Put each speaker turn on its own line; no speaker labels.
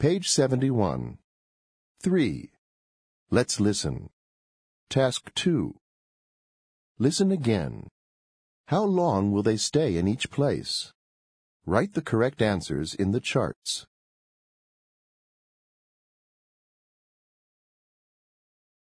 Page 71. 3. Let's listen. Task 2. Listen again. How long will they stay in each place? Write the correct answers in the charts.